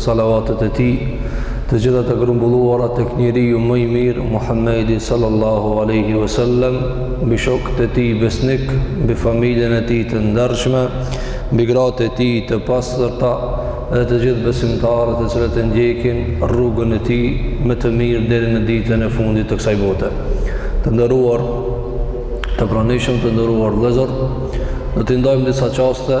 salavatet e tij, të gjitha të grumbulluara tek njeriu më i mirë, Muhamedi salallahu alejhi ve selem, mbi shokët e tij besnikë, mbi familjen e tij të ndershme, mbi gratë e tij të pastërta dhe të gjithë besimtarët të cilët e ndjekin rrugën e tij më të mirë deri në ditën e fundit të kësaj bote. Të nderuar, të pranishëm, të nderuar vëllezër, do t'i ndajmë disa çaste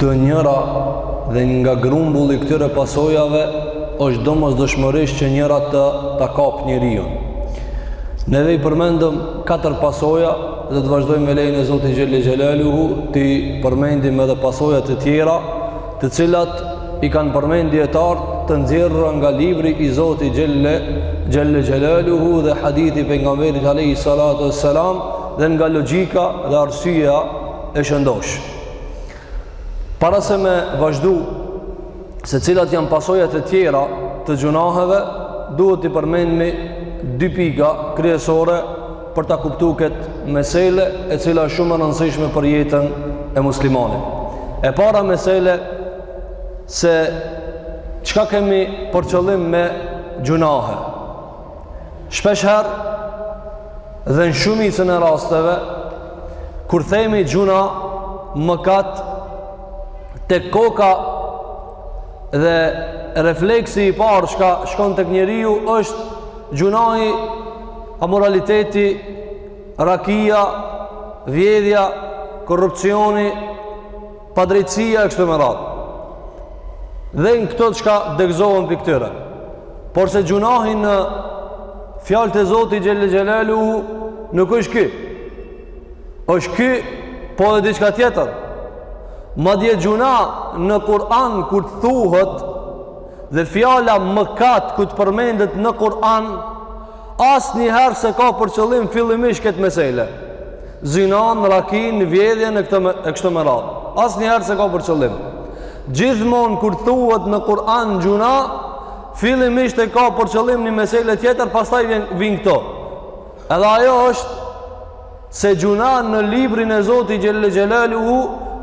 Do njëra dhe nga grumbulli këtyre pasojave është domosdoshmërisht që njëra të ta kapë njeriun. Ne veç i përmendëm katër pasoja dhe të vazhdojmë me lejen e Zotit Xhele Xhelaluhu t'i përmendim edhe pasoja të tjera të cilat i kanë përmend dijetarët të nxjerra nga libri i Zotit Xhele Xhelaluhu dhe hadithi i pejgamberit alejhi salatu ve selam dhe nga logjika dhe arsyeja e shëndoshë. Para se me vazhdu se cilat janë pasojat e tjera të gjynaheve, duhet t'i përmendmi dy pika kryesore për ta kuptu këtë mesele e cila është shumë e rëndësishme për jetën e muslimanit. E para mesele se çka kemi për qëllim me gjynahe. Shpeshherë dhe në shumicën e rasteve, kur themi gjynah, mëkat, te koka dhe refleksi i parë çka shkon tek njeriu është gjynahi amoraliteti, rakia, vjedhja, korrupsioni, padrejtësia e kështu me radhë. Dhe këto çka degëzohen prej këtyre. Porse gjynahi në fjalët e Zotit Xhele Xhelaluhu nuk është ky. Është ky, po edhe diçka tjetër. Madje gjynah në Kur'an kur të thuhet dhe fjala mëkat ku të përmendet në Kur'an Asnjëherë s'e ka për qëllim fillimisht këtë mesele. Zinanë, rakinë, vjedhjen e kështu me radhë. Asnjëherë s'e ka për qëllim. Gjithmonë kur thuhet në Kur'an gjynah, fillimisht e ka për qëllim një mesele tjetër, pastaj vjen, vijnë këto. Edhe ajo është se gjynah në librin e Zotit Xhele Xhelaluhu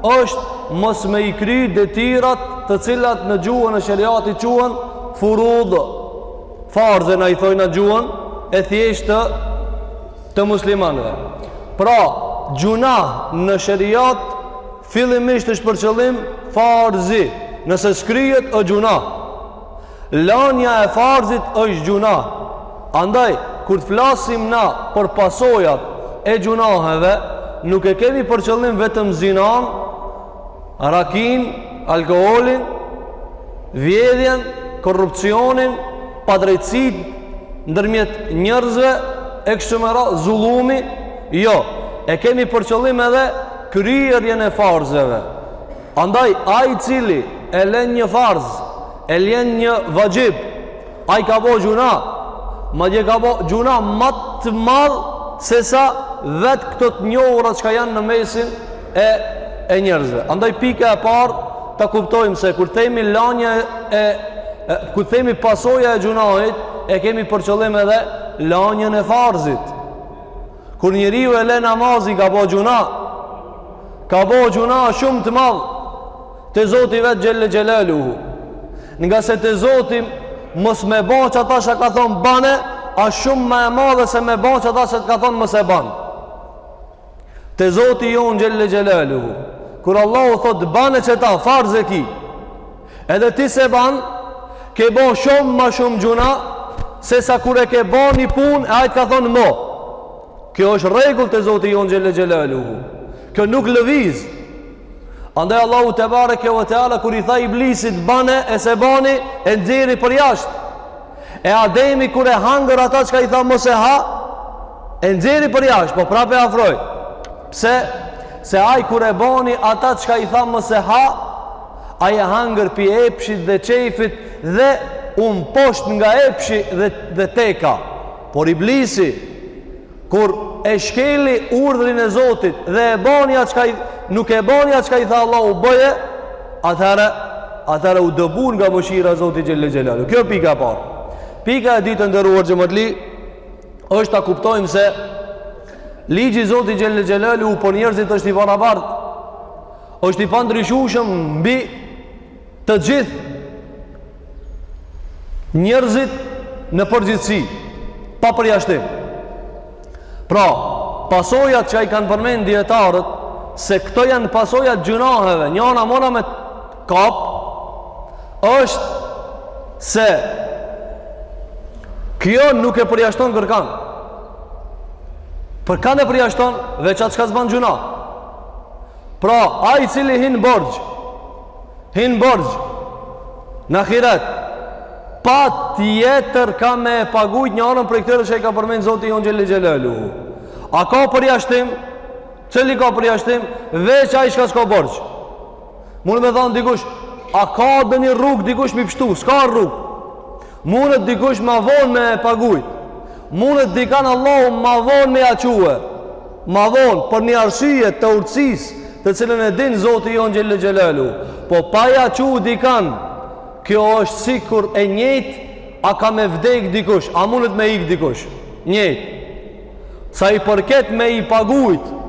është mos me i kry detyrat të cilat në gjuhën e sheriatit quhen furud. Farze na i thojmë në gjuhën e thjeshtë të muslimanëve. Pra, gjynah në sheriat fillimisht është për qëllim farzi. Nëse s'kryhet o gjynah. Lanja e farzit është gjynah. Andaj, kur të flasim na për pasojat e gjynaheve, nuk e kemi për qëllim vetëm zinanë, Rakinë, alkoolin, vjedhjen, korrupsionin, padrejtësitë, ndërmjet njerëzve, e kështu me radhë, zullumi, jo, e kemi për qëllim edhe kryerjen e farzeve. Andaj, ai i cili e len një farz, e len një vaxhib, Ai ka bo gjunah, madje ka bo gjunah ma të madh se sa vetë këto të njohura çka janë në mesin e, e njerëzve. Andaj pika e parë ta kuptojmë se kur themi lanja e, e kur themi pasoja e gjunahit, e kemi për qëllim edhe lanjën e farzit. Kur njeriu e len namazin ka bo gjunah, ka bo gjunah shumë të madh, Te Zoti vet xhelle xhelaluhu. Nga se te Zoti mos me ba qata çka t'ka thon bane, asht shumë ma e madhe se me ba qata çka t'ka thon mos e ban. Te Zoti jon xhelle xhelaluhu. Kur Allahu thot bane qeta farz e ki. Edhe ti s'e ban, ke bo shumë ma shumë gjunah se sa kur e ke bo një punë e ai t'ka thon mo. Kjo është rregull te Zoti jon xhelle xhelaluhu. Kjo nuk lëviz. Andaj Allahu tebareke ve teala kur i tha Iblisit bane e s'e bani e nxerri përjashtë. E Ademi kur e hangër ata çka i tha mos e ha e nxerri përjashtë, po prap e afroi. Pse? Se ai kur e bani ata çka i tha mos e ha ai e hangër pi epshit dhe qejfit dhe u mposht nga epshi dhe, dhe teka. Por Iblisi Kur e shkeli urdhrin e Zotit dhe e bani atë çka nuk e bani atë çka i tha Allahu bëje, atëherë atëherë u dëbu nga mëshira e Zotit xhele xhelalu. Kjo pika e parë. Pika e dytë të nderuar xhematli është ta kuptojmë se ligji i Zotit xhele xhelalu për njerëzit është i barabartë. Është i pandryshueshëm mbi Të gjithë njerëzit në përgjithësi, pa përjashtim. Pra, pasojat që i kanë përmend dietarët se këto janë pasojat gjunaheve, njona mona me kap është se kjo nuk e përjashton kërkan. Kërkan, e përjashton veç atë çka s'ban gjunah. Pra, ai i cili hin borxh Hin borxh në ahiret. Patjetër ka me e pagu njanën prej këtyre që i ka përmend Zoti jon xhele xhelalu. A ka përjashtim? Cili ka përjashtim? Veç ai çka s'ka borxh. Mund me thon dikush, a ka ndonjë rrugë dikush me i pshtu? S'ka rrugë. Mundet dikush ma vonë me e pagujt. Mundet dikan Allahu ma vonë me ja çu. Ma vonë, për një arsye të urtësisë, të cilën e din Zoti jonë xhelle xhelaluhu. Po pa ja çu dikan, kjo është sikur e njëjtë, a ka me vdek dikush, a mundet me ik dikush. Njëjtë. Sa i përket me i pagujt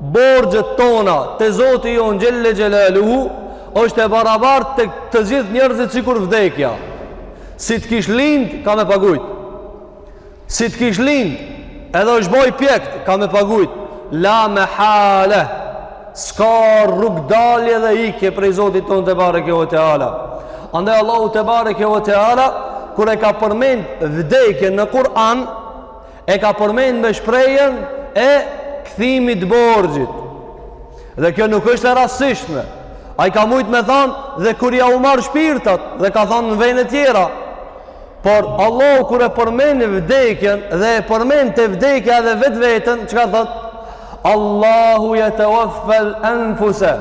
borxhet tona te Zoti jonë xhelle xhelaluhu, është e barabartë te të gjithë njerëzit sikur vdekja. Si të kish lind, ka me pagujt. Si të kish lind, edhe është bo i pjekt, ka me pagujt. La mehale, s'ka rrugëdalje dhe ikje prej Zotit tonë tebareke ve teala. Andaj Allahu tebareke ve teala, kur e ka përmend vdekjen në Kur'an, e ka përmend me shprehjen e kthimit të borxhit. Dhe kjo nuk është e rastësishme. Ai ka mujt me thanë dhe kur ja u marr shpirtat dhe ka thanë në vende të tjera. Por Allahu kur e përmend vdekjen dhe e përmend te vdekja edhe vetveten, çka thotë? Allahu yatawaffa al-anfusa.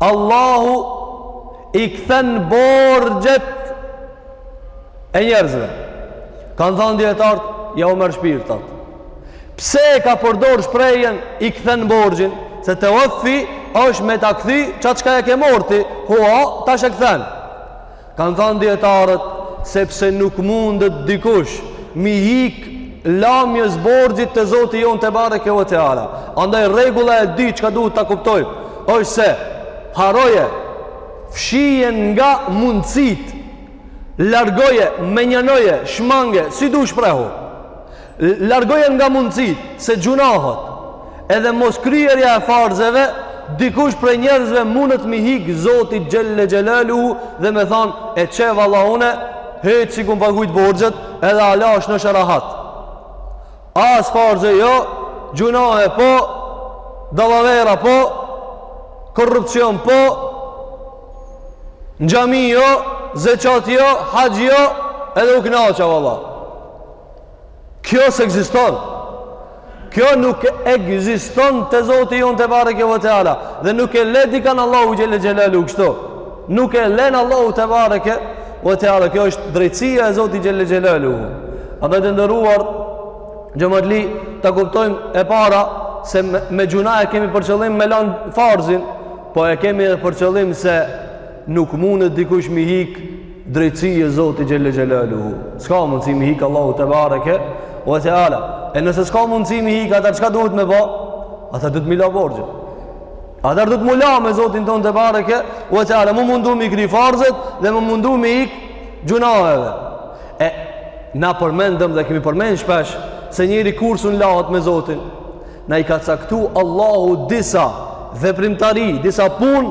Allahu i kthen borxhet e njerëzve. Kanë thanë dijetarët, ja u merr shpirtat. Pse e ka përdor shprehjen i kthen borxhin, se teveffi është me ta kthy qat çka e ke marrë ti hua, tash e kthen. Kanë thanë dijetarët, sepse nuk mundet dikush m'i hik lamjes borxhit te Zoti jonë tebareke ve teala. Andaj rregulla e dytë çka duhet ta kuptojmë, është se harroje fshije nga mundësitë largoje mënjanoje shmange si du shprehu largoje nga mundësitë se gjynahet edhe moskryerja e farzeve dikush prej njerëzve mundet m'i hik Zotit xhelle xhelaluhu dhe me thanë e qe valla unë hec s'i kum pagujt borxhet edhe ala është në shërahat As farze jo, gjynahe po, dalavera po, korrupcion po, në xhami jo, zeqat jo, haxh jo, edhe u knaqa valla. Kjo s'ekziston. Kjo nuk ekziston te Zoti jonë tebareke ve teala. Dhe nuk e le dikan Allahu xhelle xhelaluhu kështu. Nuk e len Allahu tebareke ve teala, kjo është drejtësia e Zotit xhelle xhelaluhu. Andaj të nderuar xhematli, ta kuptojmë e para, se me, me gjynah e kemi për qëllim me lanë farzin, po e kemi edhe për qëllim se nuk mundet dikush m'i hik drejtësisë Zotit xhelle xhelaluhu. S'ka mundësi m'i hik Allahut tebareke ve teala. E nëse s'ka mundësi m'i hik, atëherë çka duhet me ba? Atëherë duhet m'i la borxhet. Atëherë do të m'u lah me Zotin tonë tebareke ve teala, mu mundu mi kry farzet dhe mu mundu mi ik gjunaheve. E, na përmendëm dhe kemi përmend shpesh se njeri kur s'un lahet me Zotin, na i ka caktu Allahu disa veprimtari, disa pun,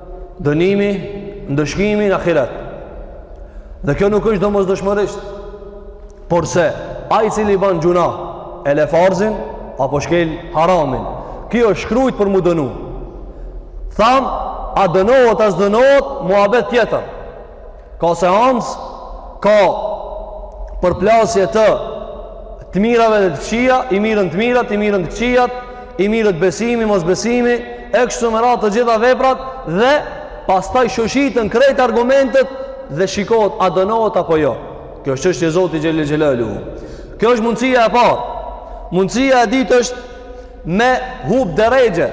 Dënimi, ndëshkimi në ahiret. Dhe kjo nuk është domosdoshmërisht. Por se, ai i cili ban gjuna, e le farzin, apo shkel haramin. Kjo është shkrujt për mu dënu. Tham, a dënohet, a s'dënohet, muhabet tjetër. ka seancë, ka përplasje të të mirave dhe të këqia, i mirren të mirat, i mirren të këqiat, i mirret besimi, mosbesimi, e kështu me radhë të gjitha veprat dhe pastaj shoshiten krejt argumentet dhe shikohet a dënohet apo jo. Kjo është çështje e Zotit xhel-le xhelaluhu. Kjo është mundësia e parë. Mundësia e dytë është me hub derexhe.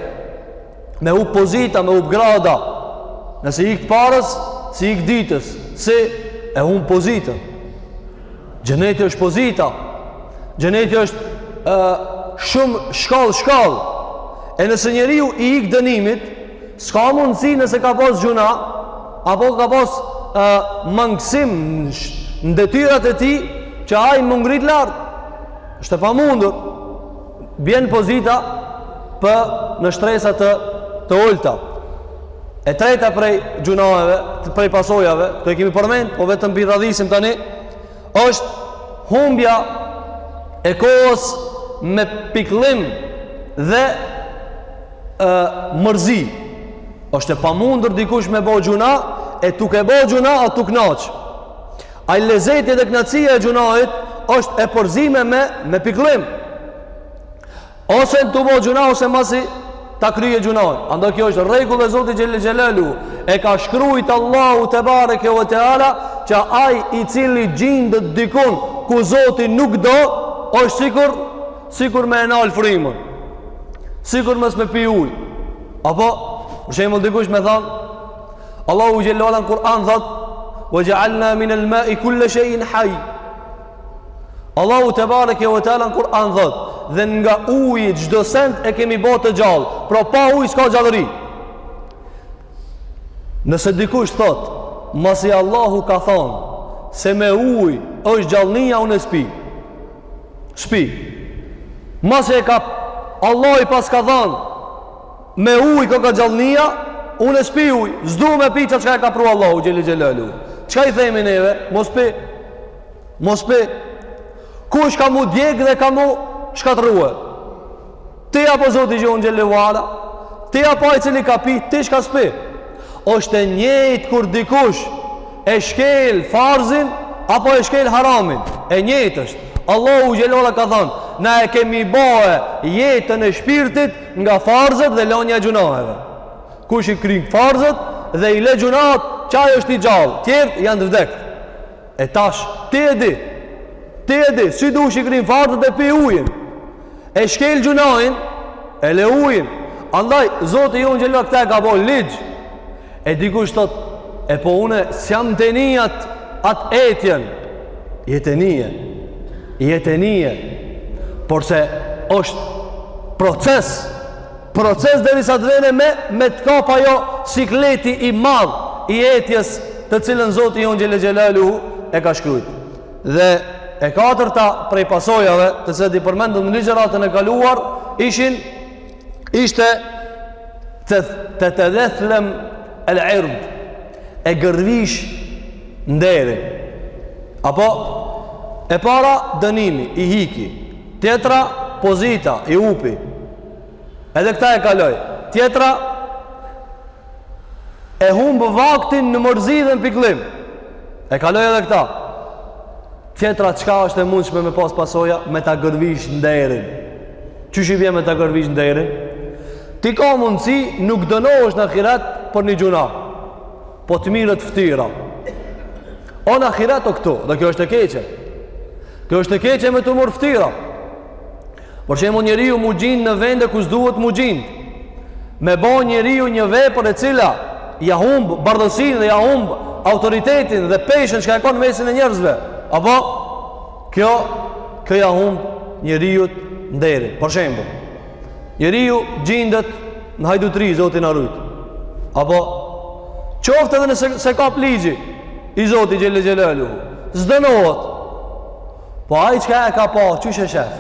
me hub pozita, me hub grada. Nëse i ik të parës, s'i ik dytës, se e humb pozitën. Xheneti është pozita. Xheneti është e, shumë shkall, shkall. E nëse njeriu i ik dënimit, s'ka mundësi nëse ka pas gjuna, apo ka pas e, mangësim në detyrat e tij, që ai mu ngrit lart. është e pamundur. Bjen pozita pë në shtresa të të ulta. E treta prej gjunaheve, prej pasojave, këto e kemi përmend, po vetëm pi radhisim tani, është humbja e kohës me pikëllim dhe ë mërzi. Është e pamundur dikush me bo gjuna e tuke bo gjuna e tu u knaq. Ai lezeti dhe kënaqësia e gjunahit është e përzime me pikëllim. Ose tu bo gjunah ose masi ta kryn gjunahin. Andaj kjo është rregull e Zotit xhel xhelalu. E ka shkruajt Allahu tebareke ve teala që ai i cili gjindet dikun ku Zoti nuk do, është sikur sikur me e nal frymën. Sikur mos me pi ujë. Apo për shembull dikush me than, Allahu xhel-le xhelaluhu në Kur'an thot Ve xhealna minel mai kul-le shejin haj Allahu tebareke ve teala në Kur'an thot Dhe nga uji çdo send e kemi bo të gjall Pra pa uji s'ka gjallëri Nëse dikush thot Masi Allahu ka thon Se me uji është gjallënia unë s'pi S'pi Masi e ka Allah i pas ka thon Me ujë koka gjallnia, unë s'pi ujë, s'du me pi qat çka e ka pru Allahu xhele xhelaluhu. Çka i themi neve? Mos pi, mos pi. Kush ka mu djekë dhe ka mu shkatrrue? Ti apo zoti jonë xhele ve ala? Ti apo i cili ka pi, ti çka s'pi? Osht e njejtë kur dikush e shkel farzin, apo e shkel haramin? E njejtë është. Allahu xhele ve ala ka thonë, na e kemi bo jetën e shpirtit Nga farzët dhe lonja e gjunaheve. Kush i krin farzët dhe i lë gjunahet, qaj është i gjallë, tjert janë të vdekë. E tash ti e di. Ti e di, si dush, i krin farzët e pi ujin. E shkel gjunahin, e lë ujin. Andaj Zoti jonë xhele ve ala këtë e ka bo ligj. E dikush thot, e po une s'jam te e ni atë etjen. Je te e nie. Je te e nie. Porse është proces. Proces derisa të vjen e me, me të kap ajo sikleti i madh i etjes të cilën Zoti jonë xhele xhelaluhu e ka shkrujt. Dhe e katërta prej pasojave të cilat i përmendëm në ligjëratën e kaluar, ishin ishte te te tethlem el ird e gërvish nderin apo e para dënimi i hiki tjetra pozita i hupi edhe këta e kaloi tjetra e humb vaktin në mërzi dhe në pikllim e kaloi edhe këta tjetra çka është e mundshme me pas pasoja me ta gërvish nderin qysh i bje me ta gërvish nderin ti ka mundësi nuk dënohesh ti në ahiret për një gjunah po të mirret ftyra o në ahiret o këtu dhe kjo është e keqe kjo është e keqe me t'u morr ftyra Për shembull njeriu mu gjind në vende ku s'duhet mu gjind. Me bo njeriu një vepër e cila ja humb bardhësinë dhe ja humb autoritetin dhe peshën çka e ka në mesin e njerëzve. Apo kjo kjo ja humb njeriut nderin. Për shembull, njeriu gjindet në hajdutri zoti na rujt. Apo qoftë edhe nëse s'e kap ligji i Zotit xhele xhelaluhu. S'dënohet. Po ai çka e ka pa, qysh e shef.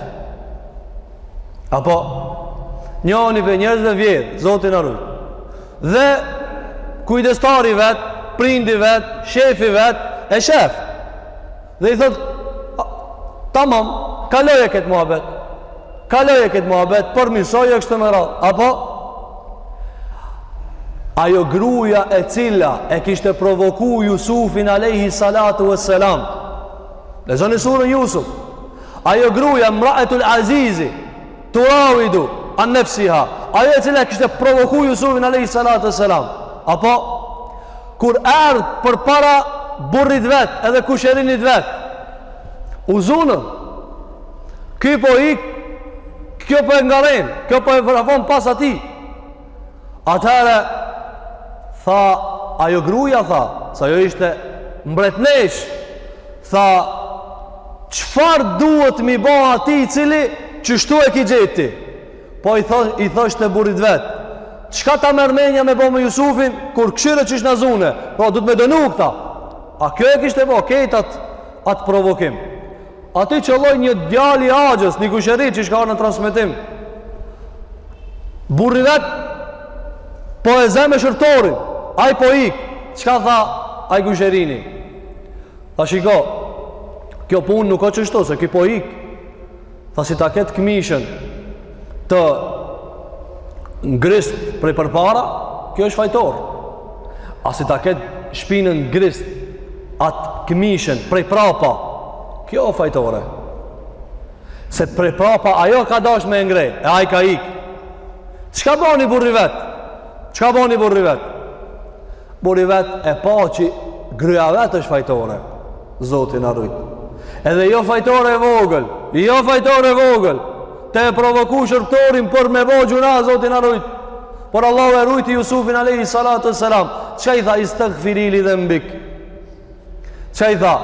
Apo njoni prej njerëzve vjedh, Zoti na rujt. Dhe kujdestari vet, prindi vet, shefi vet e shef. Dhe i thot, tamam, kaloje këtë muhabet. Kaloje këtë muhabet, përmirësohu e kështu me radhë. Apo, ajo gruja e cila e kishte provoku Jusufin alejhi salatu ve selam, Lexoni surën Jusuf. Ajo gruja, imraetul azizi, turawidu, an nefsiha. Ajo e cila kishte provoku Jusufin a.s. Apo, kur erdh përpara burrit vet edhe kusherinit vet, u zunën. Ky po ikë, kjo po e ngarend, kjo po e vrapon pas atij. Atëherë tha ajo gruja tha, se ajo ishte mbretnesh, tha çfarë duhet mi bë atij i cili që kështu e ki gjeti? Po i thosh i thoshte burrit vet. Çka ta merr menja me bë me Jusufin kur kshire qysh na zune? Po duhet me dënu këta. A kjo e kishte bo, krejt atë provokim. Aty qëlloi një djal i axhës, një kushëri që ka ardh në transmetim. Burri vet po e zë me shërbtorin, ai po ik. Çka tha ai kushërini? Tha shiko, kjo punë nuk është kështu se ky po ik. Tha si ta ket këmishën, të grist prej përpara, ky është fajtor. A si ta ketë shpinën grist atë këmishën prej prapa, kjo është fajtore. Se prej prapa ajo ka dash me e ngre, e ai ka ik. Çka bani burri vet? Çka bani burri vet? Burri vet e pa që gruja vet është fajtore. Zoti na rujt. Edhe jo fajtore e vogël, jo fajtore e vogël. Tu e provoku shërbtorin për me bo gjunah, Zoti na rujt. Por Allahu e rujti Jusufin alayhi salatu selam. Çka i tha istagfiri li dhenbik? Ça i tha?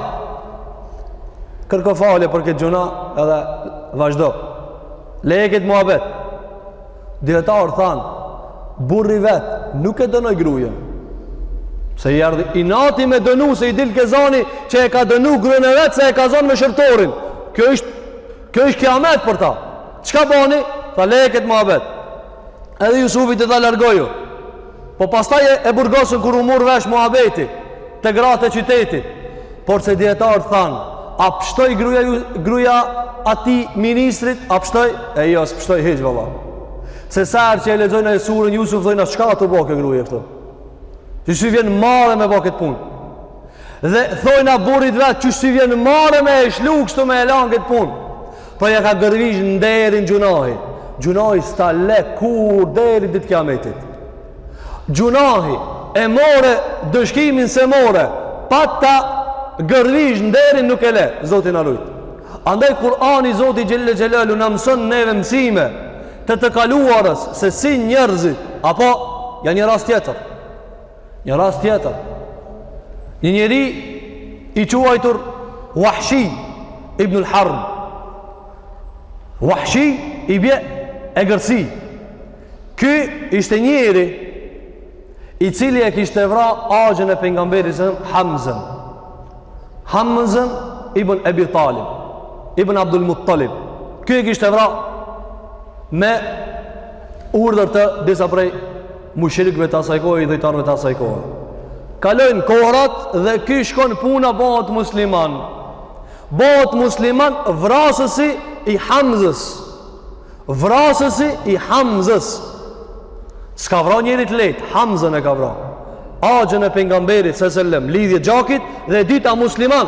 Kërko falje për këtë gjunah edhe vazhdo. Leje këtë muhabet. Dijetarët thanë, burri vet nuk e dënoi grujën. Se i erdh inati me dënu, se i dilke zani që e ka dënu grujën e vet, se e ka zonë me shërbtorin. Kjo është, kjo është kiamet për ta. Çka bani? Tha leje këtë muhabet. Edhe Jusufit i tha largoju. Po pastaj e burgosën kur u mur vesh muhabeti te gratë e qytetit. Por se dijetarët thanë, a pshtoi gruja, gruja atij ministrit, a pshtoi? E jo, s'pshtoi hiç vëlla. Se sa herë që e lexojna surën Jusuf, thojna çka asht tu bo kjo gruja këtu? Qysh s'i vjen marre me bo këtë punë? Dhe thojna burrit vet, qysh s'i vjen marre me e mshlu kështu me e lanë këtë punë? Po ia ka gërvish nderin gjunahi. Gjunahi s'ta le kurr deri ditë kiametit. Gjunahi e more ndëshkimin s'e more, pa ta gërvish nderin nuk e le, Zoti na rujt. Andaj Kur'ani Zoti xhelle xhelalu na mëson neve mësime të të kaluarës se si njerëzit apo ja një rast tjetër. Një rast tjetër, një njeri i quajtur Wahshi ibn al-Harb. Wahshi i bje egërsi. Ky ishte njeri i cili e kishte vra axhën e pejgamberit Hamzën. Hamzën ibn Ebi Talib, ibn Abdul Muttalib. Ky e kishte vra me urdhër të disa prej mushrikëve të asaj kohe, idhujtarëve të asaj kohe. Kalojnë kohrat dhe ky shkon puna bëhet musliman. Bëhet musliman vrasësi i Hamzës. Vrasësi i Hamzës. S'ka vra njeri të lehtë, Hamzën e ka vra. Axhën e pejgamberit sallallahu alajhi lidhje gjakit dhe dita musliman.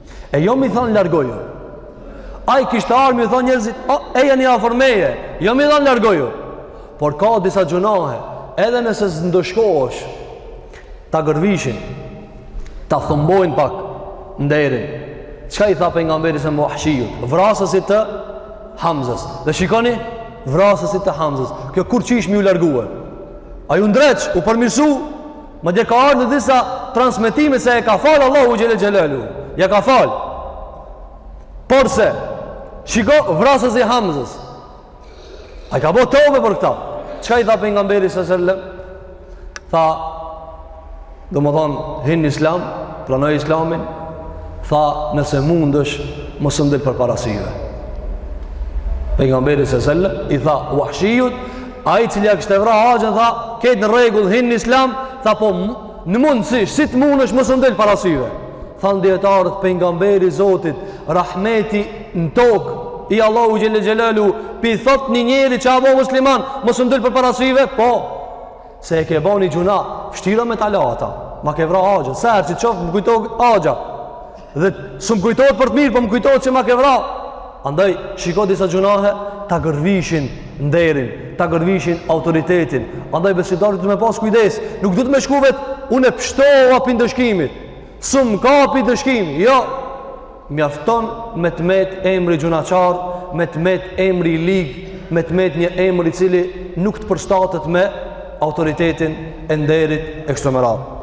E jo me i thanë largoju. Ai kishte armi, thonë njerëzit, o, e janë i afërmeje, jo me i thanë largoju. Por ka disa gjynahe, edhe nëse s'ndëshkohesh, ta gërvishin, ta thëmbojnë pak nderin. Çka i tha pejgamberi sa selam Wahshijut? Vrasësit të Hamzës. Dhe shikoni, vrasësit të Hamzës. Kjo kur që ishë me iu largu? Ai u ndreq, u përmirësu, Madje ka ardhur në disa transmetime se e ka falë Allahu xhelle xhelalu. Ia ka falë. Porse, shiko vrasësi i Hamzës. Ai ka bo tobe për këtë. Çka i tha pejgamberi sa selam? Tha, domethonë, hin n'islam, pranoj islamin, tha, nëse mundësh, mos më dil përpara syve. Pejgamberi sa selam, i tha, wahshijut, Ai i cili ia kishte vra axhën tha, "Ketë në rregull, hin në Islam." Tha, "Po në mundësh, si të mundesh mos më dil para syve?" Than dijetarët pejgamberi i Zotit, rahmeti në tokë i Allahut xhelle xhelalu, pi thot një njeri që a bo musliman, mos më dil përpara syve? Po. Se e ke ba një gjynah, vështira me ta la atë. Ma ke vra haxhin, sa herë që t'shoh më kujtohet axha. Dhe s'më kujtohet për të mirë, po më kujtohet që ma ke vra. Andaj, shiko disa gjynahe, ta gërvishin nderin, ta gërvishin autoritetin. Andaj, besimtari duhet me pas kujdes, nuk duhet me shku vetë, unë e pshtova pi ndëshkimit, s'më kapi ndëshkimi, jo. Mjafton me të met emri gjynahqar, me të met emri i lig, me të met një emër i cili nuk të përshtatet me autoritetin e nderin e kështu me radhë.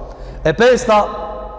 E pesta,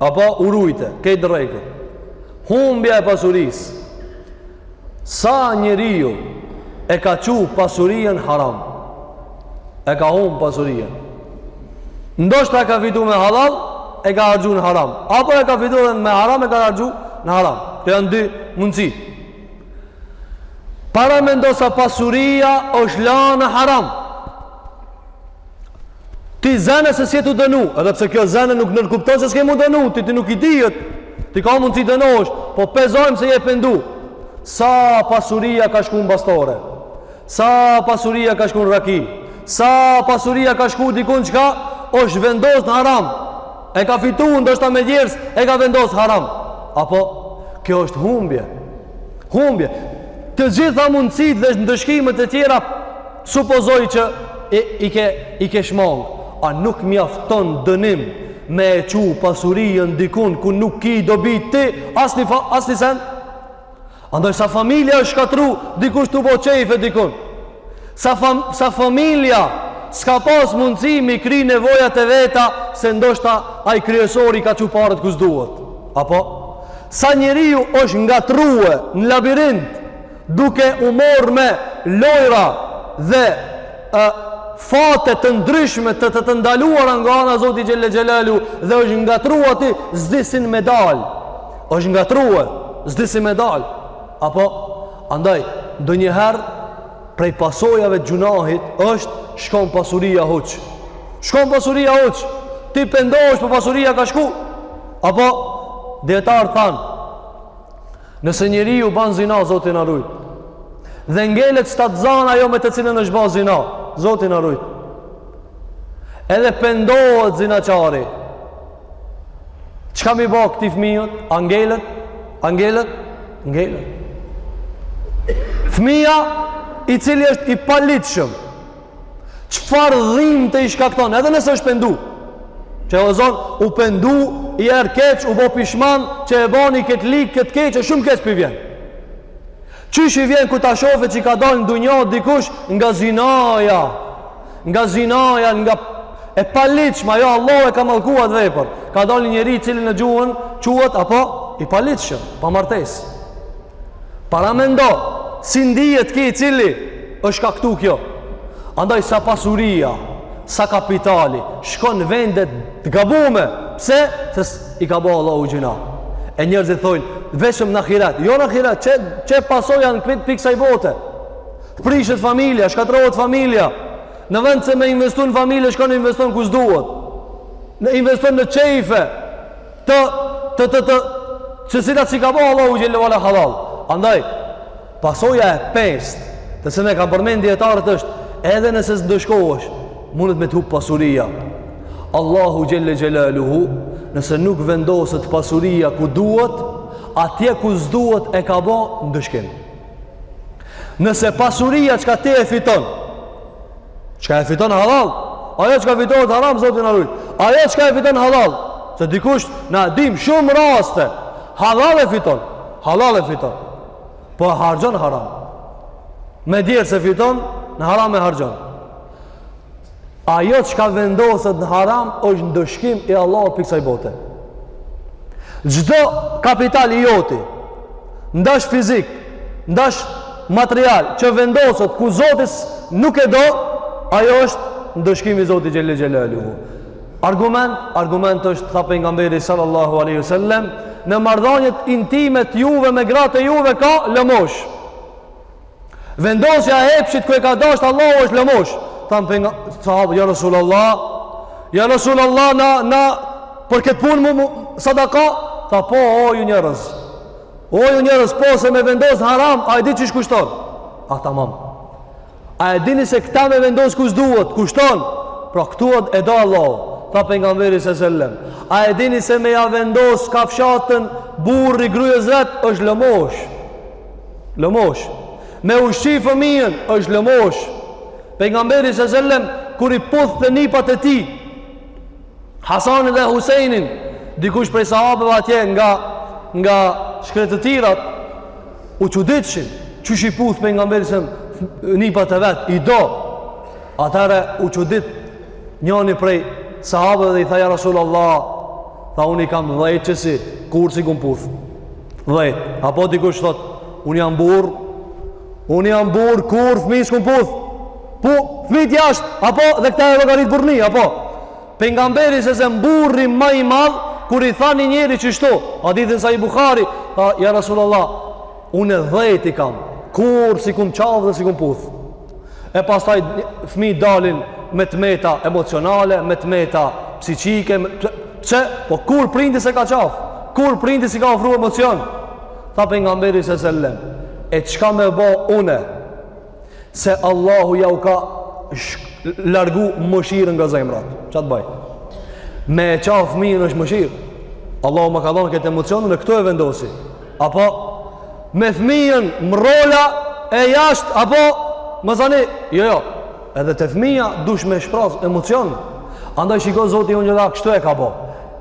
Apo u rujte, këtë drejt. Humbja e pasurisë. Sa njeriu e ka çu pasurinë haram. E ka humb pasurinë. Ndoshta e ka fitu me hallall, e ka harxhu në haram. Apo e ka fitu dhe me haram, e ka harxhu në haram. Këto janë dy mundësi. Paramendo sa pasuria është la në haram. Ta zëmë se s'je tu u dënu, edhe pse kjo ta zëmë nuk nënkupton se s'ke m'u dënu, ti ti nuk i dihet. Ti ka mundësi dënohesh, po supozojmë se je pendu. Sa pasuria ka shku në bastore? Sa pasuria ka shku në raki? Sa pasuria ka shku dikun çka është vendos në haram? E ka fitu ndoshta me djersë, e ka vendos haram. Apo, kjo është humbje. Humbje. Të gjitha mundësit dhe ndëshkimet e tjera Supozoj që i, i ke i ke shmang, a nuk mjafton dënim me e çu pasurinë dikun ku nuk ki dobi ti asni fa, asni sen? Andaj sa familja është shkatërru dikush tu bo qejfe dikun. Sa, fam, sa familja s'ka pas mundësi me i kry nevojat e veta se ndoshta ai kryesori ka çu parët ku s'duhet. Apo sa njeriu është ngatërrue në labirint duke u marrë me lojra dhe ë fate të ndryshme të të të ndaluara nga ana Zotit Xhele Xhelaluhu dhe është ngatërrue ti s'di si me dal është ngatërrue s'di si me dal apo andaj ndonjëherë prej pasojave gjynahit është shkon pasuria huq shkon pasuria huq ti pendohesh po pasuria ka shku apo dijetarët thanë Nëse njeriu ban zina, Zoti na rujt. Dhe ngelet shtatzanë ajo me të cilën është ba zina, Zoti na rujt. Edhe pendohet zinaqari. Çka me i ba këtij fëmijës? A ngelet? A ngelet? Ngelet. Fëmija i cili është i paligjshëm, Çfarë dhimbte i shkakton, edhe nëse është pendu. Qe e zomë, u pendu, i erdh keq, u bo pishman, që e bani këtë lig, këtë keq, e shumë keq po i vjen. Qysh i vjen kur ta shofe që ka dalë në dunja dikush nga zinaja, nga zinaja, nga e paligjshmja, jo Allahu e ka mallku at vepër. Ka dalë njeri i cili në gjuhën, quhet, apo, i paligjshëm, pa martesë. Paramendo, si ndihet ky i cili është ka kësu kjo. Andaj sa pasuria, sa kapitali, shkon n'vende të gabume. Pse? Se i ka bo Allahu gjynah. E njerëzit thojnë, veç në ahiret. Jo në ahiret, që, që pasoja janë prej kësaj bote. Prishet familja, shkatërrohet familja. Në vend se me investu në familje, shkon investon ku s'duhet. Investon në qejfe. të të të të të cilat s'i ka bo Allahu Xhele ue Ala hallall. Andaj, pasoja e pestë, të cilën e kanë përmend dijetarët është, edhe nëse s'ndëshkohesh, mundet me të hup pasuria. Allahu Xhele Xhelaluhu, nëse nuk vendoset pasuria ku duhet, atje ku s'duhet e ka bo ndëshkim. Nëse pasuria çka ti e fiton, çka e fiton halal, ajo çka fitohet haram, Zoti na ruj, ajo çka e fiton halal, se dikush na dim shumë raste, halal e fiton, halal e fiton, po e harxhon haram. Me djersë e fiton, në haram e harxhon. Ajo çka vendoset në haram është ndëshkim i Allahut prej kësaj bote. Çdo kapital i joti, ndash fizik, ndash material që vendoset ku Zoti nuk e do, ajo është ndëshkim i Zotit xhelle xhelaluhu. Argument, argument është tha pejgamberi sallallahu alaihi wasallam, në marrëdhëniet intime t'juve me gratë e juve ka lëmosh. Vendosja e epshit ku e ka dashtë Allahu është lëmosh. Thanë prej nga sahabët, ja Rasul Allah, ja Rasul Allah, na, na, për këtë punë mu, mu sadaka, tha po, o ju njerëz, o ju njerëz, po se me vendosë n'haram, a e di qysh kushton? A tamam, a e dini se këta me vendosë ku s'duhet, kushton? Pra këtu e do Allahu, tha pejgamberi se sellem, a e dini se me ja vendosë kafshatën burri grues vetë, është lëmosh, Lëmosh. Me ushqi fëmijën është lëmosh. Pejgamberi sa selam kur i puthte nipat e tij Hasanin dhe Huseinin, dikush prej sahabeve atje nga nga shkretëtirat u çuditshin, qysh i puth pejgamberi sa nipat e vet, i do. Atëherë u çudit njani prej sahabeve dhe i tha ja Rasulullah, tha unë i kam dhjetë qesi, kurrë s'i kum puth. Dhejt, apo dikush thotë, unë jam burrë, unë jam burrë, kurrë fmijt s'i kum puth, pu, fmijt jashtë, apo dhe këta e llogarit burrni, apo. Pejgamberi se sem burri ma i madh, kur i tha një njeri qeshtu, hadithi n'Sahih Buhari, tha, ja Rasulallah, unë e dhejt i kam, kurrë s'i kum qafë dhe s'i kum puth. e pastaj fmit dalin me të meta emocionale, me të meta psikike, që, po kur prindi s'e ka qafë, kur prindi s'i ka ofru emocion, tha pejgamberi se sellem, e çka me bo une, se Allahu jau ka largu mëshirën nga zemrat, ça të baj, me e qafë fëmijën është mëshirë, Allahu më ka dhonë këtë emocion e këtu e vendosi, Apo me fëmijën mrola e jashtë apo më zani, jo jo. Edhe te fëmija dush me shpraz emocion. Andaj shiko Zoti t'gjitha kështu e ka bo.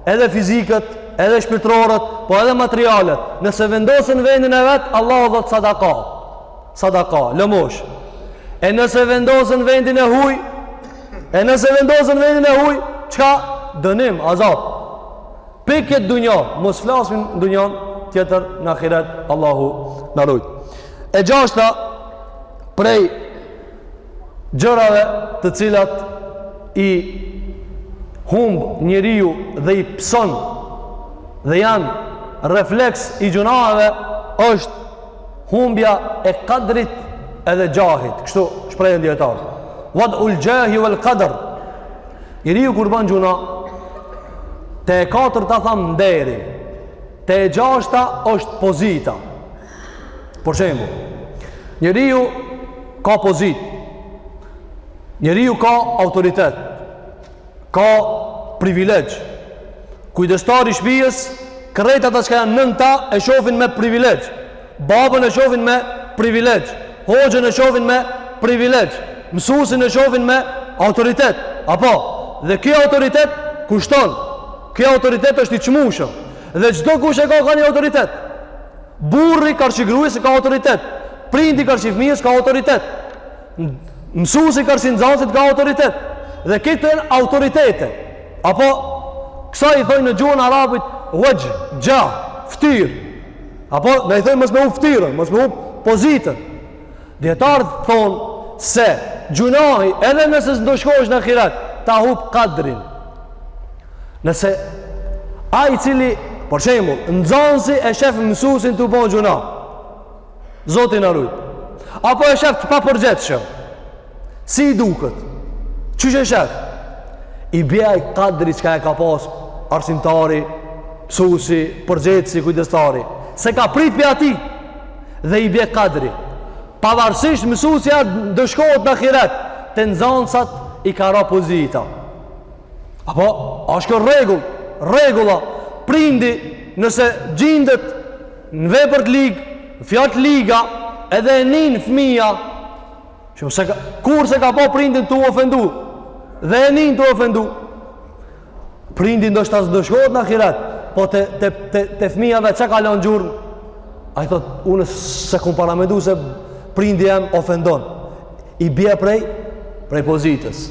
Edhe fizikët, edhe shpirtëroret, po edhe materialet. Nëse vendosen vendin e vet, Allahu thotë sadaka. Sadaka, lëmosh. E nëse vendosen vendin e huj, e nëse vendosen vendin e huj, çka dënim, azab. Pi këtë dunja, mos flasim në dunjan tjetër, në ahiret, Allahu na rujt. E gjashta, prej gjërave të cilat i humb njeriu dhe i pëson dhe janë refleks i gjunaheve, është humbja e kadrit edhe xhahit kështu shprehen dijetarët wad ul jahi wal qadr njeriu kur ban gjunah te e katërta thamë nderi te e gjashta është pozita për shembull njeriu ka pozitë njeriu ka autoritet ka privilegj. Kujdestari i shpijës, krejt ata çka janë nën ta e shofin me privilegj. Babën e shofin me privilegj. Hoxhën e shofin me privilegj. Mësuesin e shofin me autoritet. Apo, dhe kjo autoritet kushton. Kjo autoritet është i çmueshëm. Dhe çdokush e ka ka një autoritet. Burri karshi gruas ka autoritet. Prindi karshi fëmijës ka autoritet. mësuesi karshi nxënësit ka autoritet dhe këto janë autoritete apo kësaj i thojnë në gjuhën arabit wajh xhah ftyrë apo na i thojnë mos me hup ftyrën mos me hup pozitën dijetarët thonë se gjunahi edhe nëse s'ndëshkohesh në ahiret ta hup kadrin nëse ai i cili për shembull nxënësi e shef mësuesin tu bon gjunah Zoti na rujt. Apo e shef të papërgjegjshëm. Si i duket? Qysh e shef? I bie ai kadri çka e ka pas arsimtari, mësuesi, përgjegjësi, kujdestari. S'e ka prit pi atij dhe i bie kadri. Pavarësisht mësuesi a ndëshkohet në ahiret, te nxënësat i ka ra pozita. Apo, është kjo rregull, rregulla prindi nëse gjindet Në vepër të ligë, në fjalë të liga, edhe e nin fëmija, që s'e ka, kurrë s'e ka pa prindin tu ofendu, dhe e nin tu ofendu, prindi ndoshta s'ndëshkohet në ahiret, po te, te, te, te fëmija veç ka lanë gjurmë, ai thotë, unë s'e kum paramendu se prindi jem ofendon, i bje prej, prej pozitës,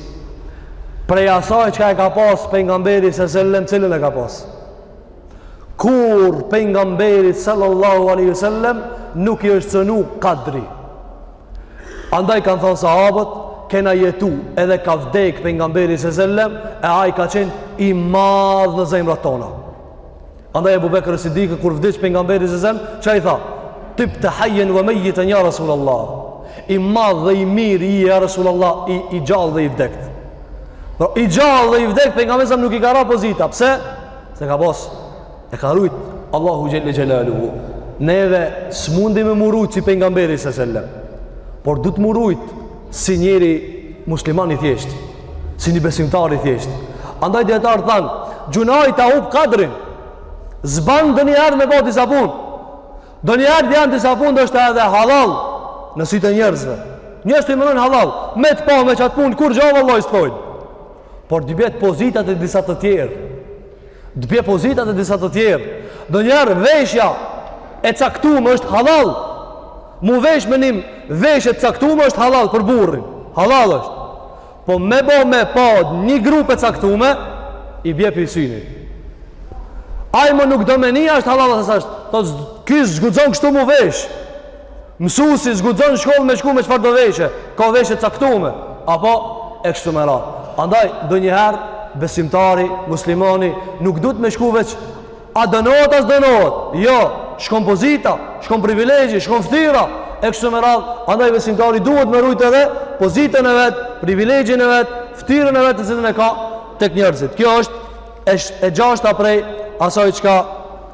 prej asaj çka e ka pas, Pejgamberi se zellem cilën e ka pasë, Kurrë Pejgamberit sallallahu aleyhi sallem nuk i është cenu kadri. Andaj kanë thonë sahabët, kena jetu edhe ka vdek Pejgamberi sallam e ai ka qenë i madh në zemrat tona. Andaj Ebu Bekër es-Sidiku kur vdiq Pejgamberi sallam, ça i tha? Tibte hajjen ve mejjiten ja Rasulallah. I madh dhe i mirë je ja Rasulallah, i gjallë dhe i vdekët. Pra, i gjallë dhe i vdekët Pejgamberit sallam nuk i ka ra pozita. Pse? Se ka pas, e ka rujt Allahu Xhel-le Xhelaluhu. Neve s'mundi me m'u rujt si pejgamberi alejhi selam. Por duhet m'u rujt si njeri musliman i thjesht, si një besimtar i thjesht. Andaj dijetarët thanë, gjynahi ta hup kadrin, s'ban ndonjëherë me bo disa punë. Ndonjëherë janë disa punë ndoshta edhe hallall në sytë e njerëzve. Njëzit i menojn hallall, me të pa me qatë punë, kurgja vallahi s'thojnë. Por të bjen pozita te disa të tjerë. Të bjen pozita te disa të tjerë. Ndonjëherë veshja e caktume është hallall. M'u vesh me ni veshe caktume është hallall për burrin. Hallall është. Po me bo me pa një grup e caktume, i bje prej synit. Ai mo nuk do me ni është hallall a s'është. Thot ky s'guxon kështu m'u vesh. Mësuesi s'guxon n'shkollë me shku me çfarë do veshe, ka veshe caktume, apo e kështu me radhë. Andaj ndonjëherë besimtari muslimani nuk duhet me shiku veç a dënohet a s'dënohet. Jo, shkon pozita, shkon privilegji, shkon ftyra e kështu me radhë. Andaj besimtari duhet me rujt edhe pozitën e vet, privilegjin e vet, ftyrën e vet të cilën e ka tek njerëzit. Kjo është e gjashta prej asaj çka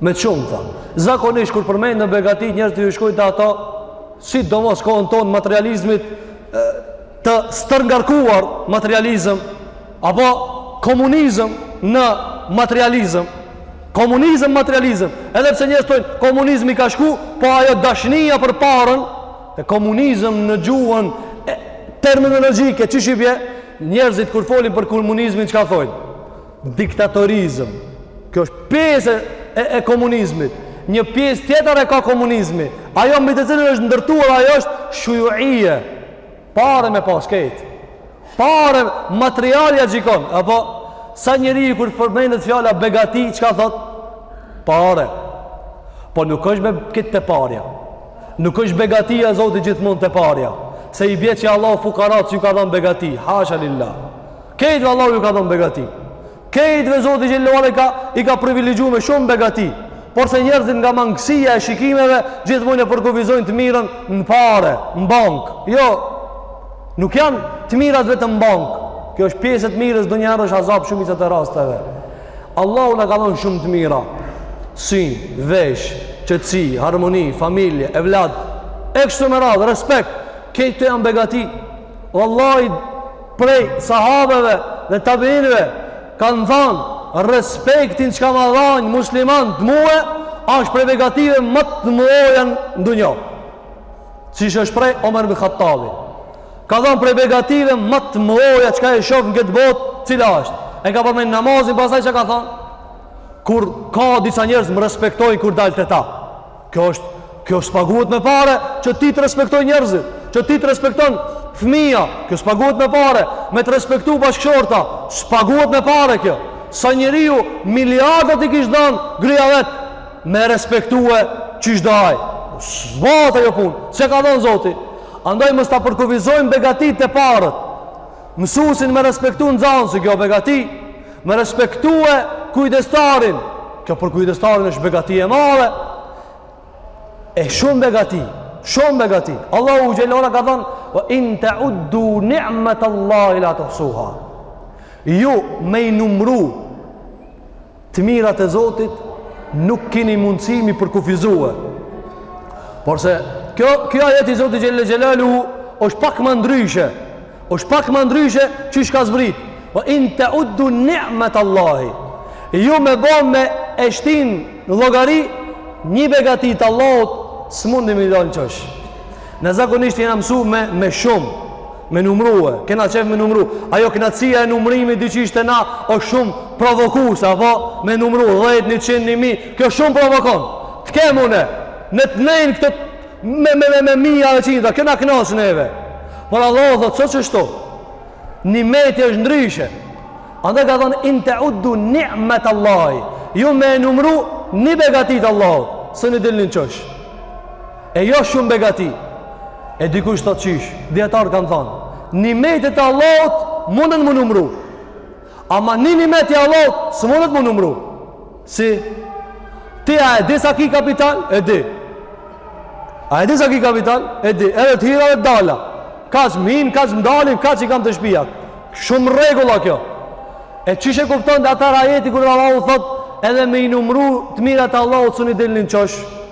Me çu, tha. Zakonisht, kur përmenden begatit, njerëzit ju shkon te ato, sidomos kohën tonë materializmit, të stërngarkuar materializm, apo komunizm në materializm, komunizm materializm, edhe pse njerëzit thojnë, komunizmi ka shku, po ajo dashnija për parën, e komunizëm në gjuhën e, terminologjike, që shqipje, njerëzit kur folin për komunizmin, çka thojnë? Diktatorizëm. Kjo është pjesë e, e komunizmit. Një pjesë tjetër e ka komunizmi. Ajo mbi të cilën është ndërtuar ajo është shujuije. Pare me pas kejt. Pare materialja gjikon. Apo, sa njeri kur përmendet fjala begati, çka thot? Pare. Po nuk është me kët te parja. Nuk është begatia e Zotit gjithmon te parja. Se i bje që Allahu fukarat s'ju ka dhënë begati. Hasha lillah. Kejtve Allahu ju ka dhënë begati. Kejtve Zoti Xhel-le ue Ala i ka, i ka privilegju me shumë begati. Por se njerëzit nga mangësia e shikimeve, gjithmonë e përkufizojnë të mirën në pare, në bankë. Jo, nuk janë të mirat vetëm në bankë. Kjo është pjesë e t'mirës ndonjëherë është azab shumicat e rasteve. Allahu na ka dhënë shumë të mira. Sin, vesh, qetësi, harmoni, familje, evlad. E kështu me radhë, respekt. Kejt këto janë begati. Vallahi prej sahabeve dhe tabiinëve kanë thanë respektin çka ma dhanë muslimanët mue është prej begative ma të mdhaja në dunja. Siç është prej Omer ibn Hattabi. Ka thanë prej begative ma të mdhaja çka e shoh në këtë botë, cila është? E ka përmendur namazin, pastaj çka ka thanë? Kur ka disa njerëz më respektojnë kur dal te ta. Kjo është, kjo s'paguhet me pare, që ti të respektojnë njerëzit, që ti të respekton fëmija, kjo s'paguhet me pare, me të respektu bashkëshortja, s'paguhet me pare kjo. Sa njeriu miliardat i kish dhanë, gruja e vet me respektue qysh do ai. S'bahet ajo punë, s'e ka dhanë Zoti. Andaj mos t'i përkufizojmë begatitë te paret, Mësuesin me respektu nxanësi, kjo begati. Me respektue kujdestarin. Kjo për kujdestarin është begati e madhe. E shumë begati, shumë begati. Allahu xhelala ka thanë: "Wa in ta'uddu ni'matallahi la tuhsuha." Ju me i numru Të mirat e Zotit nuk kini mundësi mi përkufizue. Porse, kjo, kjo ajeti i Zotit xhel-le xhelaluhu është pak më ndryshe. është pak më ndryshe qysh ka zbrit. Ve in teuddu ni'met Allahi. Ju me bo me e shtin në llogari, një begati të Allahut, s'mundi me i dalë n'qosh. Ne zakonisht jena mësu me, me shumë. Me numrue, kena qef me numru. Ajo knaqësia e numrimit diqysh te na, o shumë provokuese, apo me numru, dhejt, njëqin, një mijë, kjo shumë provokon. Të kem une, në të nejnë këtë, me, me, me, me mija dhe qindra, kjo na knaq neve. Por Allahu thotë, s'o qashtu, nimeti është ndryshe. Andaj ka thonë, in teuddu ni'met Allahi, ju me numru një begati t'Allahut, s'un i dilni n'qosh. E jo shumë begati. E dikush thot qysh, dijetarët kanë thonë, nimetet e Allahut munden m'u numru. Ama një nimet i Allahut s'mundet m'u numru. Si? Ti a e di sa ki kapital? E di. A e di sa ki kapital? E di. Edhe të hira dhe të dala. Kaq më hinë, kaq më dalin, kaq i kam te shpija. Shumë rregulla kjo. E qysh e kupton dijetari ajetin kur Allahu thot edhe me i numru të mirat e Allahut s'un i dilni n'qosh?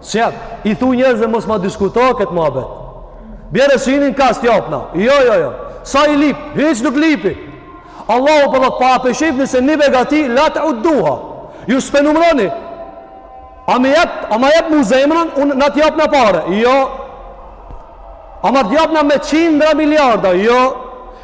Si t'i thu njerëzve mos ma diskuto këtë muhabet. Bjere synin, kaq t'japna. Jo, jo, jo. Sa i lip, hiç nuk lipi. Allahu po thot pa a pe shifni se një begati la teudduha. Ju s'pe numroni. A me jep, a ma jep mu zemrën, na t'japna pare. Jo. Ama t'japna me qindra miliarda. Jo.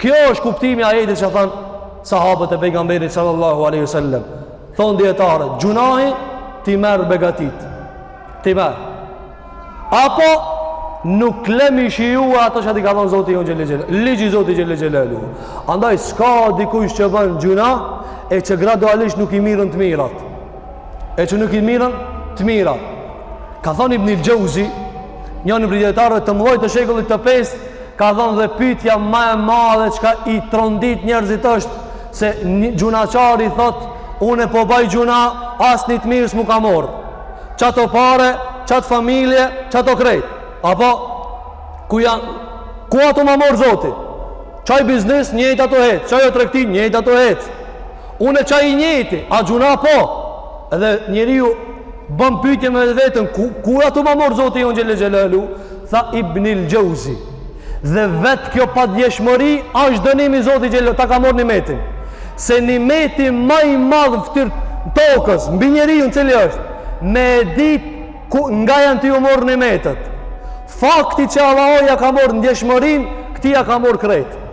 Kjo është kuptimi i ajetit që thanë sahabët e pejgamberit sallallahu alejhi ue sallem. Thonë dijetarët, gjunahi t'i merr begatitë. T'i merr. Apo nuk len me i shiju ato që t'i ka dhonë Zoti jonë xhele xhele. Ligji i Zotit xhele xhelaluhu. Andaj, s'ka dikush që bën gjunah e që gradualisht nuk i mirren të mirat. e që nuk i mirren të mirat. Ka thonë Ibnil Xheuzi, njëri prej dijetarëve të mëdhaj të shekullit të pest, ka thonë dhe pytja ma e madhe që ka i trondit njerëzit është, se një gjunahqar thotë, unë po baj gjunah, asnjë të mirë s'mu ka morr. Qato pare, qat familje, qato krejt. Apo, ku janë, ku a tu ma morr Zoti? Qaj biznis, njëjtë a tu hecë, qajo tregti, njëjtë a tu hecë. Unë qaj i njëjti, a gjunah po? Edhe njeriu bën pyetje me vetën, ku ku a tu ma morr Zoti jonë xhele xhelaluhu? Tha Ibnil Xheuzi. Dhe vet kjo pandjeshmëri është dënim i Zotit Xhelel, ta ka marrë nimetin. Se nimeti më i madh n'fytyrë të tokës mbi njeriu cili është me e dit ku nga janë tu iu marrë nimetet. Fakti që Allahu ja ka marrë ndjeshmërinë, këtij ja ka marrë krejt.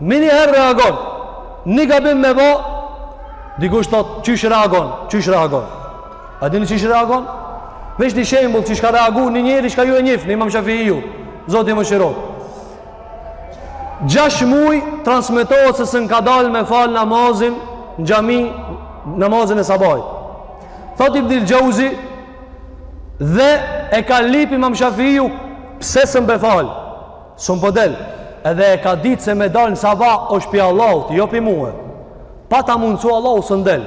Menjëherë reagon. Një gabim me ba, dikush thot, qysh reagon, qysh reagon. A dini qysh reagon? Veç një shembul qysh ka reagu një njeri çka ju e njifni, Imam Shafiu, Zoti e mëshiroftë. Gjashtë muj transmitohet se s'un ka dal me falë namazin në xhami namazin e sabahit. Thot Ibnil Xheuzi dhe e ka lip Imam Shafiu pse s'un pe fal. S'un po del. Edhe e ka ditë se me dal në sabah është pi Allahut, jo pi mua. Pa ta mundsu Allahu s'un del.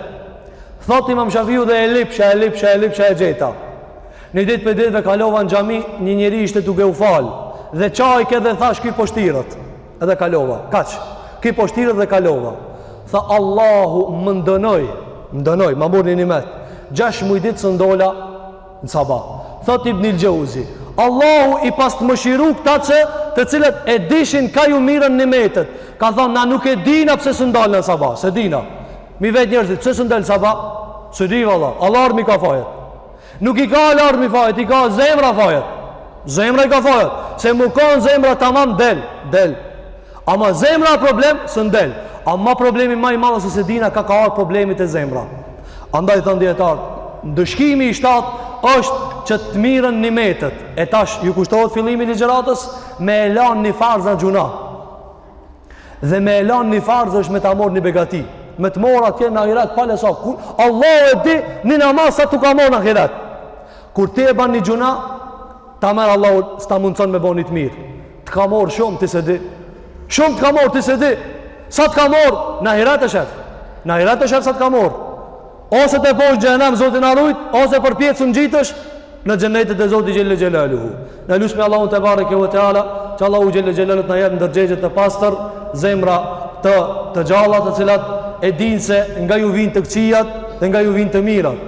Thot Imam Shafiu dhe e lipsha, e lipsha, e lipsha e gjeta. Një ditë prej ditëve kalova në xhami, një njeri ishte duke u fal dhe qajke dhe thashë ky po shtiret. Edhe kalova. Kaq. Ky po shtiret dhe kalova. Tha Allahu më ndënoi, më ndënoi, ma mur një nimet. Gjashtë muaj ditë s'un dola Në sabah. Thot Ibnil Xheuzi, Allahu i pastë mëshiru këta që të cilët e dishin ka ju mirren nimetet. Ka thonë, na nuk e dina pse s'un dalna në sabah, s'e dina. Me i vet njerëzit, pse s'un dal n'sabah? S'e di, valla, alarmi ka fajet. Nuk i ka alarmi fajet, i ka zemra fajet. Zemra i ka fajet. Se mu kanë zemra tamam, del, del. Ama zemra a problem s'un del Ama problemi ma i madh a se s'e dina ka ka ardhë problemi te zemra Andaj thonë dijetarët Ndëshkimi i shtatë është që të mirren nimetet E tash ju kujtohet fillimi i ligjëratës Me e lanë një farz a gjunah Dhe me e lanë një farz është me ta morr një begati Me ta morr atje në ahiret pale sa kur, Allah e di një namaz sa të ka morr në ahiret Kur ti e ban një gjunah Ta merr Allahu s'ta mundëson me bo një të mirë Të ka morë shumë ti se di. Shumë të ka morë ti se di. Sa të ka morë? Në ahiret e shef. Në ahiret e shef sa të ka morë. Ose te poshtë xhehnem Zoti na rujt, ose përpjetë s'un ngjitesh, në xhennetet e Zotit xhel-le xhelaluhu. Na lusim Allahun tebareke ue teala, që Allahu xhel-le xhelaluhu na jep ndërgjegje të pastër, zemra të, të gjalla të cilat e dinë se nga ju vinë të këqijat dhe nga ju vinë të mirat.